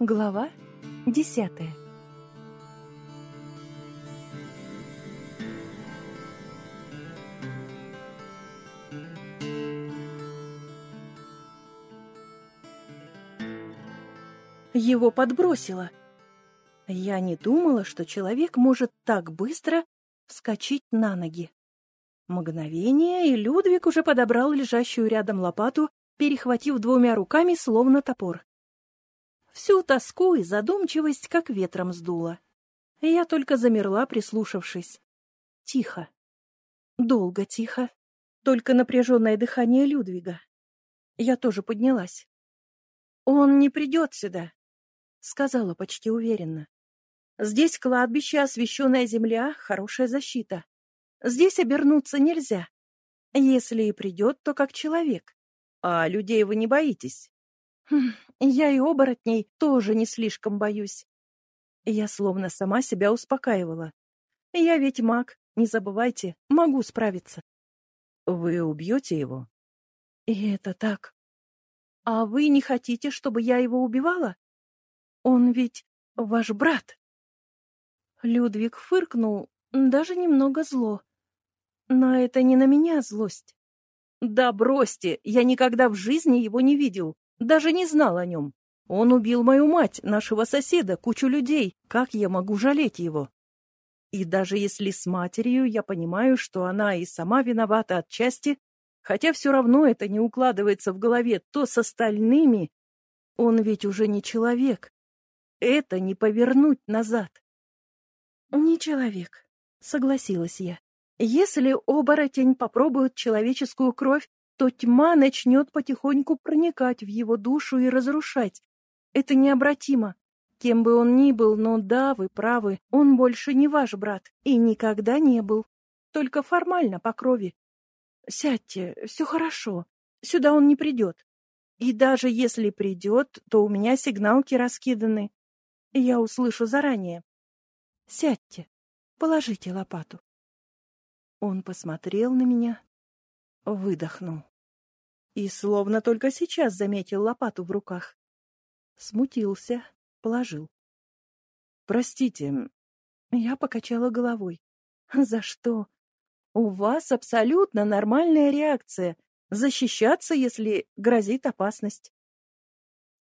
Глава десятая Его подбросило. Я не думала, что человек может так быстро вскочить на ноги. Мгновение, и Людвиг уже подобрал лежащую рядом лопату, перехватив двумя руками, словно топор. Всю тоску и задумчивость как ветром сдуло. Я только замерла, прислушавшись. Тихо. Долго тихо. Только напряженное дыхание Людвига. Я тоже поднялась. «Он не придет сюда», — сказала почти уверенно. «Здесь кладбище, освященная земля, хорошая защита. Здесь обернуться нельзя. Если и придет, то как человек. А людей вы не боитесь?» Хм, я и оборотней тоже не слишком боюсь. Я словно сама себя успокаивала. Я ведь маг, не забывайте, могу справиться. Вы убьете его? И это так. А вы не хотите, чтобы я его убивала? Он ведь ваш брат. Людвиг фыркнул, даже немного зло. Но это не на меня злость. Да бросьте, я никогда в жизни его не видел. Даже не знал о нем. Он убил мою мать, нашего соседа, кучу людей. Как я могу жалеть его? И даже если с матерью я понимаю, что она и сама виновата отчасти, хотя все равно это не укладывается в голове, то с остальными он ведь уже не человек. Это не повернуть назад. Не человек, согласилась я. Если оборотень попробует человеческую кровь, то тьма начнет потихоньку проникать в его душу и разрушать. Это необратимо. Кем бы он ни был, но да, вы правы, он больше не ваш брат и никогда не был. Только формально, по крови. Сядьте, все хорошо. Сюда он не придет. И даже если придет, то у меня сигналки раскиданы. Я услышу заранее. Сядьте, положите лопату. Он посмотрел на меня, выдохнул и словно только сейчас заметил лопату в руках. Смутился, положил. «Простите». Я покачала головой. «За что? У вас абсолютно нормальная реакция. Защищаться, если грозит опасность».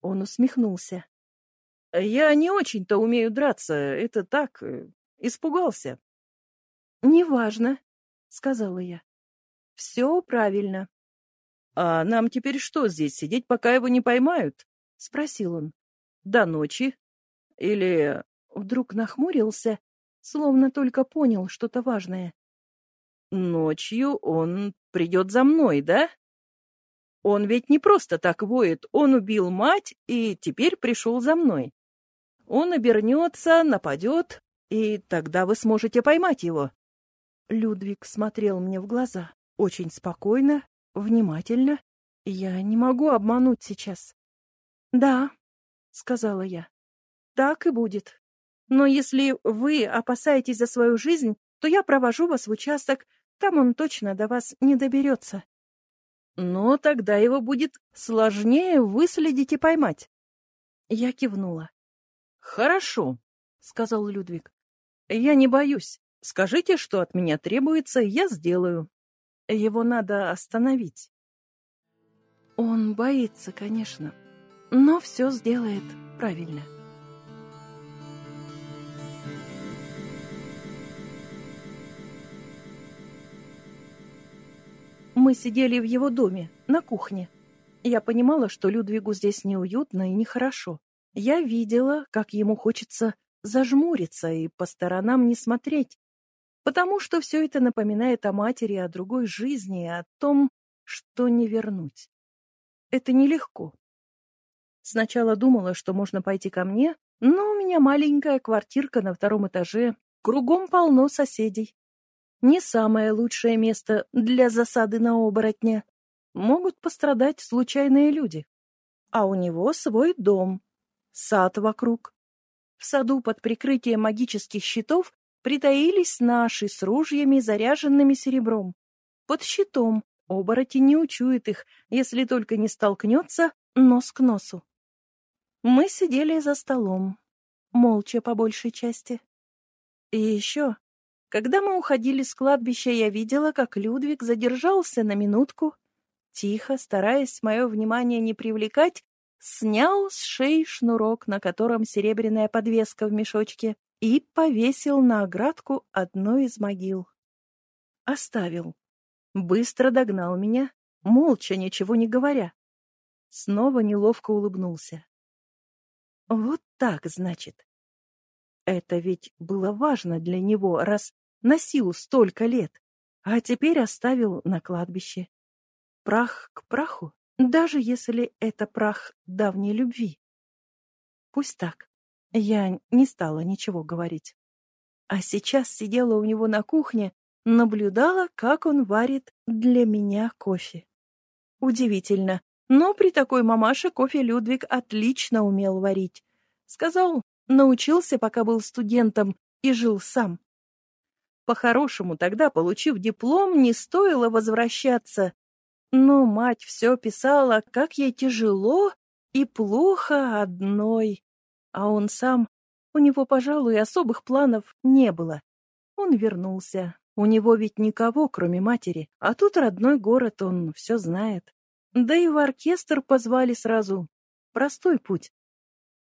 Он усмехнулся. «Я не очень-то умею драться. Это так, э, испугался». «Неважно», — сказала я. «Все правильно. «А нам теперь что здесь, сидеть, пока его не поймают?» — спросил он. «До ночи? Или...» Вдруг нахмурился, словно только понял что-то важное. «Ночью он придет за мной, да? Он ведь не просто так воет, он убил мать и теперь пришел за мной. Он обернется, нападет, и тогда вы сможете поймать его». Людвиг смотрел мне в глаза, очень спокойно, внимательно. Я не могу обмануть сейчас. Да, сказала я. Так и будет. Но если вы опасаетесь за свою жизнь, то я провожу вас в участок, там он точно до вас не доберется. Но тогда его будет сложнее выследить и поймать. Я кивнула. Хорошо, сказал Людвиг. Я не боюсь. Скажите, что от меня требуется, я сделаю. Его надо остановить. Он боится, конечно, но все сделает правильно. Мы сидели в его доме, на кухне. Я понимала, что Людвигу здесь неуютно и нехорошо. Я видела, как ему хочется зажмуриться и по сторонам не смотреть, потому что все это напоминает о матери, о другой жизни, о том, что не вернуть. Это нелегко. Сначала думала, что можно пойти ко мне, но у меня маленькая квартирка на втором этаже, кругом полно соседей. Не самое лучшее место для засады на оборотня. Могут пострадать случайные люди. А у него свой дом, сад вокруг. В саду под прикрытием магических щитов притаились наши с ружьями, заряженными серебром. Под щитом оборотень не учует их, если только не столкнется нос к носу. Мы сидели за столом, молча по большей части. И еще, когда мы уходили с кладбища, я видела, как Людвиг задержался на минутку, тихо, стараясь мое внимание не привлекать, снял с шеи шнурок, на котором серебряная подвеска в мешочке, и повесил на оградку одной из могил. Оставил. Быстро догнал меня, молча, ничего не говоря. Снова неловко улыбнулся. Вот так, значит. Это ведь было важно для него, раз носил столько лет, а теперь оставил на кладбище. Прах к праху, даже если это прах давней любви. Пусть так. Я не стала ничего говорить. А сейчас сидела у него на кухне, наблюдала, как он варит для меня кофе. Удивительно, но при такой мамаше кофе Людвиг отлично умел варить. Сказал, научился, пока был студентом, и жил сам. По-хорошему, тогда, получив диплом, не стоило возвращаться. Но мать все писала, как ей тяжело и плохо одной. А он сам, у него, пожалуй, особых планов не было. Он вернулся. У него ведь никого, кроме матери. А тут родной город, он все знает. Да и в оркестр позвали сразу. Простой путь.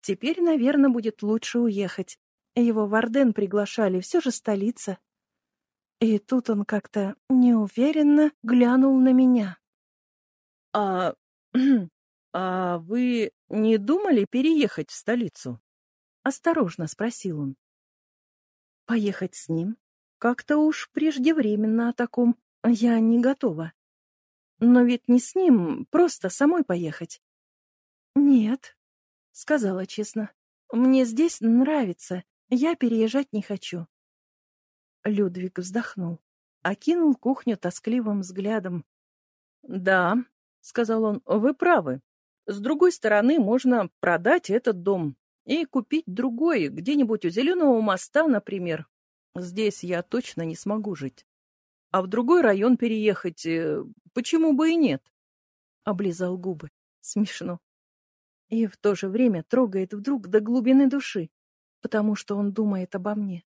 Теперь, наверное, будет лучше уехать. Его в Орден приглашали, все же столица. И тут он как-то неуверенно глянул на меня. — А... а вы не думали переехать в столицу? — осторожно спросил он. — Поехать с ним? Как-то уж преждевременно о таком. Я не готова. Но ведь не с ним, просто самой поехать. Нет, сказала честно. Мне здесь нравится. Я переезжать не хочу. Людвиг вздохнул, окинул кухню тоскливым взглядом. Да, сказал он, вы правы. С другой стороны, можно продать этот дом и купить другой, где-нибудь у Зеленого моста, например. Здесь я точно не смогу жить а в другой район переехать. Э, почему бы и нет? Облизал губы. Смешно. И в то же время трогает вдруг до глубины души, потому что он думает обо мне.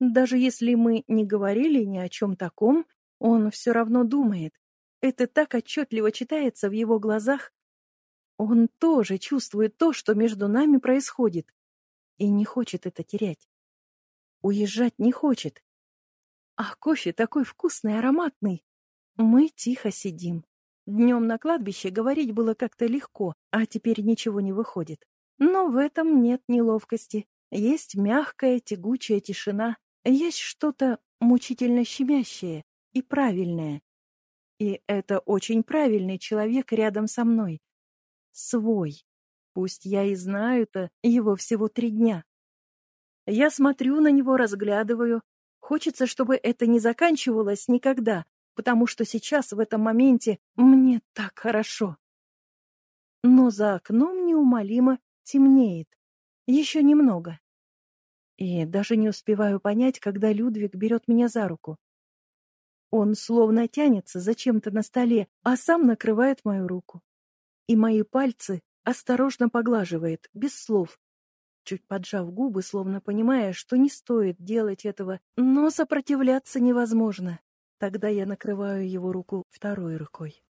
Даже если мы не говорили ни о чем таком, он все равно думает. Это так отчетливо читается в его глазах. Он тоже чувствует то, что между нами происходит, и не хочет это терять. Уезжать не хочет, а кофе такой вкусный, ароматный. Мы тихо сидим. Днем на кладбище говорить было как-то легко, а теперь ничего не выходит. Но в этом нет неловкости. Есть мягкая, тягучая тишина. Есть что-то мучительно щемящее и правильное. И это очень правильный человек рядом со мной. Свой. Пусть я и знаю-то его всего три дня. Я смотрю на него, разглядываю, Хочется, чтобы это не заканчивалось никогда, потому что сейчас, в этом моменте, мне так хорошо. Но за окном неумолимо темнеет. Еще немного. И даже не успеваю понять, когда Людвиг берет меня за руку. Он словно тянется за чем-то на столе, а сам накрывает мою руку. И мои пальцы осторожно поглаживает, без слов, чуть поджав губы, словно понимая, что не стоит делать этого, но сопротивляться невозможно. Тогда я накрываю его руку второй рукой.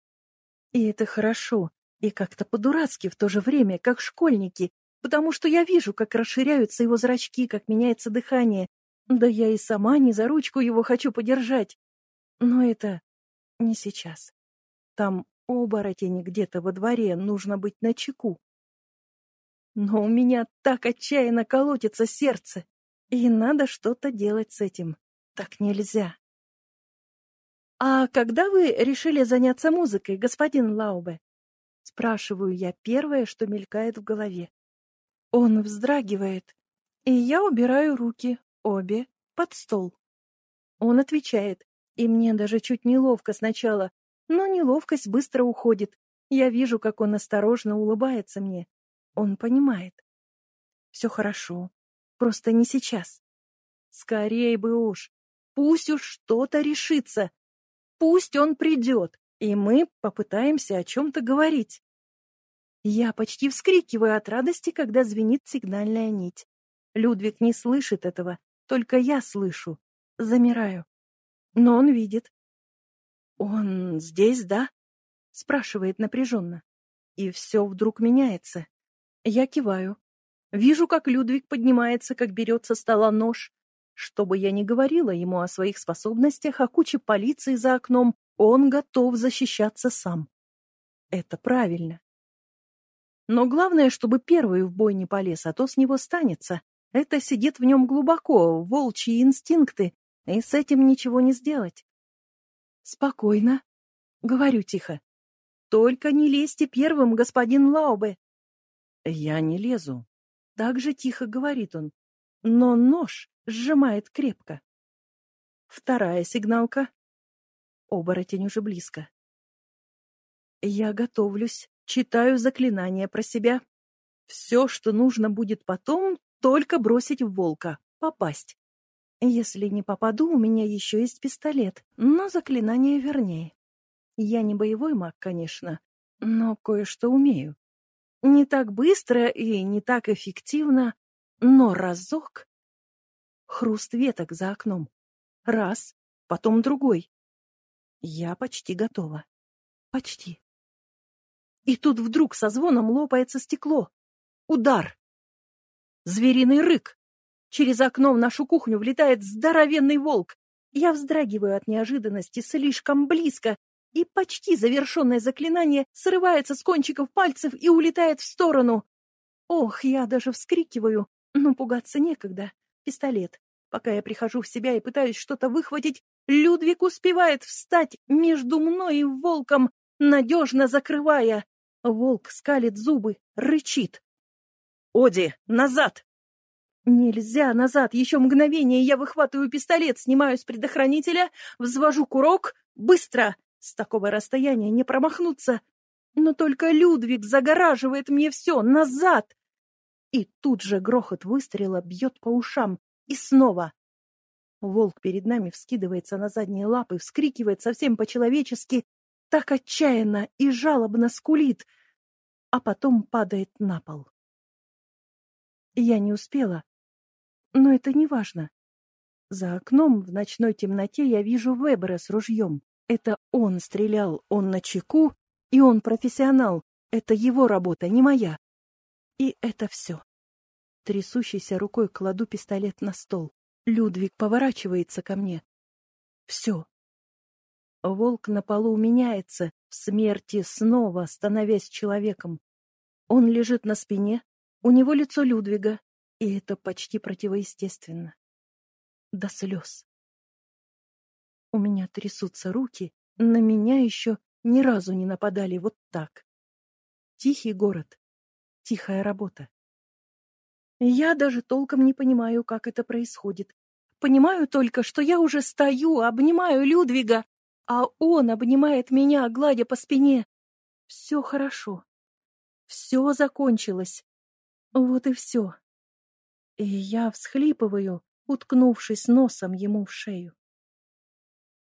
И это хорошо, и как-то по-дурацки в то же время, как школьники, потому что я вижу, как расширяются его зрачки, как меняется дыхание. Да я и сама не за ручку его хочу подержать. Но это не сейчас. Там оборотень где-то во дворе, нужно быть начеку. Но у меня так отчаянно колотится сердце, и надо что-то делать с этим. Так нельзя. «А когда вы решили заняться музыкой, господин Лаубе?» Спрашиваю я первое, что мелькает в голове. Он вздрагивает, и я убираю руки, обе, под стол. Он отвечает, и мне даже чуть неловко сначала, но неловкость быстро уходит. Я вижу, как он осторожно улыбается мне, он понимает. Все хорошо. Просто не сейчас. Скорей бы уж. Пусть уж что-то решится. Пусть он придет, и мы попытаемся о чем-то говорить. Я почти вскрикиваю от радости, когда звенит сигнальная нить. Людвиг не слышит этого, только я слышу. Замираю. Но он видит. «Он здесь, да?» — спрашивает напряженно. И все вдруг меняется. Я киваю. Вижу, как Людвиг поднимается, как берет со стола нож. Что бы я ни говорила ему о своих способностях, о куче полиции за окном, он готов защищаться сам. Это правильно. Но главное, чтобы первый в бой не полез, а то с него станется. Это сидит в нем глубоко, волчьи инстинкты, и с этим ничего не сделать. Спокойно, говорю тихо. Только не лезьте первым, господин Лаубе. Я не лезу. Так же тихо говорит он. Но нож сжимает крепко. Вторая сигналка. Оборотень уже близко. Я готовлюсь, читаю заклинание про себя. Все, что нужно будет потом, только бросить в волка, попасть. Если не попаду, у меня еще есть пистолет, но заклинание вернее. Я не боевой маг, конечно, но кое-что умею. Не так быстро и не так эффективно, но разок. Хруст веток за окном. Раз, потом другой. Я почти готова. Почти. И тут вдруг со звоном лопается стекло. Удар. Звериный рык. Через окно в нашу кухню влетает здоровенный волк. Я вздрагиваю от неожиданности слишком близко, и почти завершенное заклинание срывается с кончиков пальцев и улетает в сторону. Ох, я даже вскрикиваю, но пугаться некогда. Пистолет. Пока я прихожу в себя и пытаюсь что-то выхватить, Людвиг успевает встать между мной и волком, надежно закрывая. Волк скалит зубы, рычит. «Оди, назад!» Нельзя назад, еще мгновение, я выхватываю пистолет, снимаю с предохранителя, взвожу курок, быстро, с такого расстояния не промахнуться. Но только Людвиг загораживает мне все, назад. И тут же грохот выстрела бьет по ушам. И снова. Волк перед нами вскидывается на задние лапы, вскрикивает совсем по-человечески, так отчаянно и жалобно скулит, а потом падает на пол. Я не успела, но это не важно. За окном в ночной темноте я вижу Вебера с ружьем. Это он стрелял, он на чеку, и он профессионал. Это его работа, не моя. И это все. Трясущейся рукой кладу пистолет на стол. Людвиг поворачивается ко мне. Все. Волк на полу меняется, в смерти снова становясь человеком. Он лежит на спине, у него лицо Людвига, и это почти противоестественно. До слез. У меня трясутся руки, на меня еще ни разу не нападали вот так. Тихий город, тихая работа. Я даже толком не понимаю, как это происходит. Понимаю только, что я уже стою, обнимаю Людвига, а он обнимает меня, гладя по спине. Все хорошо. Все закончилось. Вот и все. И я всхлипываю, уткнувшись носом ему в шею.